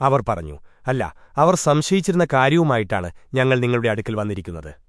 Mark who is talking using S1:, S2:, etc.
S1: അവർ പറഞ്ഞു അല്ല അവർ സംശയിച്ചിരുന്ന കാര്യവുമായിട്ടാണ് ഞങ്ങൾ നിങ്ങളുടെ അടുക്കൽ വന്നിരിക്കുന്നത്.